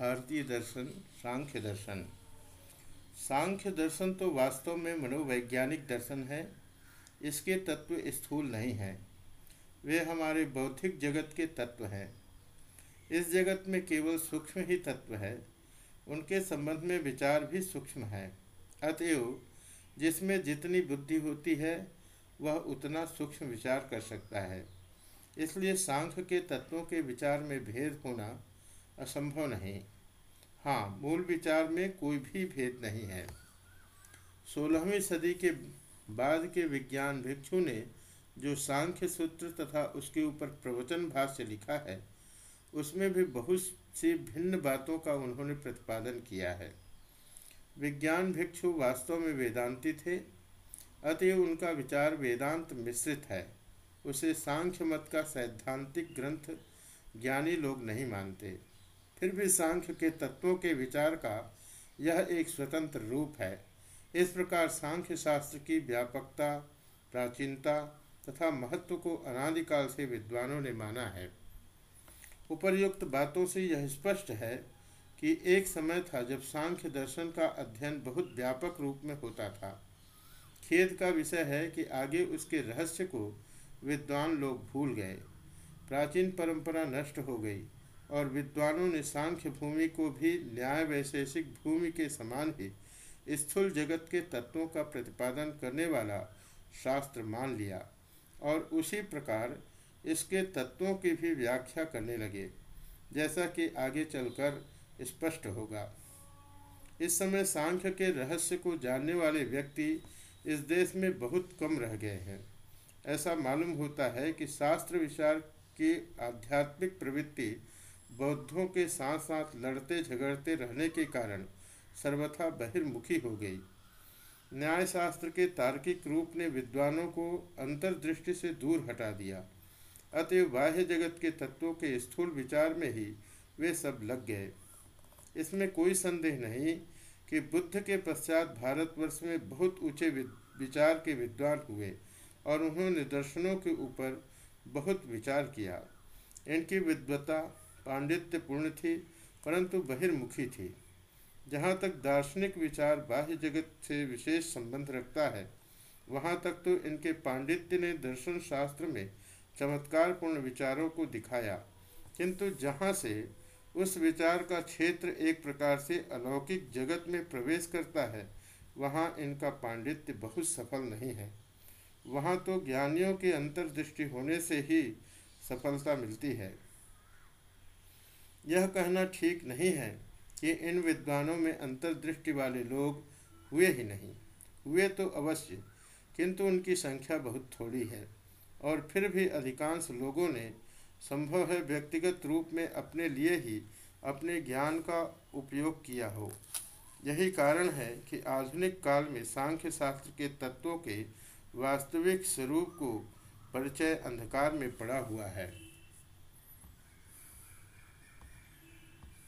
भारतीय दर्शन, सांख्य दर्शन। सांख्य दर्शन तो वास्तव में मनोवैज्ञानिक दर्शन है, इसके तत्व स्थूल नहीं हैं। वे हमारे बौद्धिक जगत के तत्व हैं। इस जगत में केवल सूक्ष्म ही तत्व है, उनके संबंध में विचार भी सूक्ष्म है। अतएव, जिसमें जितनी बुद्धि होती है, वह उतना सूक्ष्म विचार कर सकता है। इसलिए सांख्य के तत्वों के विचार में भेद होना असंभव नहीं। हाँ मूल विचार में कोई भी भेद नहीं है। सोलहवीं सदी के बाद के विज्ञान भिक्षु ने जो सांख्य सूत्र तथा उसके ऊपर प्रवचन भाष्य लिखा है, उसमें भी बहुत सी भिन्न बातों का उन्होंने प्रतिपादन किया है। विज्ञान भिक्षु वास्तव में वेदांती थे, अतएव उनका विचार वेदांत मिश्रित है। उसे सांख्य मत का सैद्धांतिक ग्रंथ ज्ञानी लोग नहीं मानते। फिर भी सांख्य के तत्वों के विचार का यह एक स्वतंत्र रूप है। इस प्रकार सांख्य शास्त्र की व्यापकता, प्राचीनता तथा महत्व को अनादिकाल से विद्वानों ने माना है। उपर्युक्त बातों से यह स्पष्ट है कि एक समय था जब सांख्य दर्शन का अध्ययन बहुत व्यापक रूप में होता था। खेद का विषय है कि आगे उसके रहस्य को विद्वान लोग भूल गए। प्राचीन परंपरा नष्ट हो गई। और विद्वानों ने सांख्य भूमि को भी न्याय वैशेषिक भूमि के समान ही स्थूल जगत के तत्वों का प्रतिपादन करने वाला शास्त्र मान लिया और उसी प्रकार इसके तत्वों की भी व्याख्या करने लगे, जैसा कि आगे चलकर स्पष्ट होगा। इस समय सांख्य के रहस्य को जानने वाले व्यक्ति इस देश में बहुत कम रह गए हैं। ऐसा मालूम होता है कि शास्त्र विचार की आध्यात्मिक प्रवृत्ति बौद्धों के साथ साथ लड़ते झगड़ते रहने के कारण सर्वथा बहिर्मुखी हो गई। न्यायशास्त्र के तार्किक रूप ने विद्वानों को अंतर्दृष्टि से दूर हटा दिया। अतएव बाह्य जगत के तत्वों के स्थूल विचार में ही वे सब लग गए। इसमें कोई संदेह नहीं कि बुद्ध के पश्चात भारतवर्ष में बहुत ऊँचे विचार के विद्वान हुए और उन्होंने दर्शनों के ऊपर बहुत विचार किया। इनकी विद्वता पांडित्य पूर्ण थी, परंतु बहिर्मुखी थी। जहाँ तक दार्शनिक विचार बाह्य जगत से विशेष संबंध रखता है, वहाँ तक तो इनके पांडित्य ने दर्शन शास्त्र में चमत्कारपूर्ण विचारों को दिखाया। किंतु जहाँ से उस विचार का क्षेत्र एक प्रकार से अलौकिक जगत में प्रवेश करता है, वहाँ इनका पांडित्य बहुत सफल नहीं है। वहाँ तो ज्ञानियों के अंतर्दृष्टि होने से ही सफलता मिलती है। यह कहना ठीक नहीं है कि इन विद्वानों में अंतर्दृष्टि वाले लोग हुए ही नहीं। हुए तो अवश्य, किंतु उनकी संख्या बहुत थोड़ी है और फिर भी अधिकांश लोगों ने संभव है व्यक्तिगत रूप में अपने लिए ही अपने ज्ञान का उपयोग किया हो। यही कारण है कि आधुनिक काल में सांख्य शास्त्र के तत्वों के वास्तविक स्वरूप को परिचय अंधकार में पड़ा हुआ है।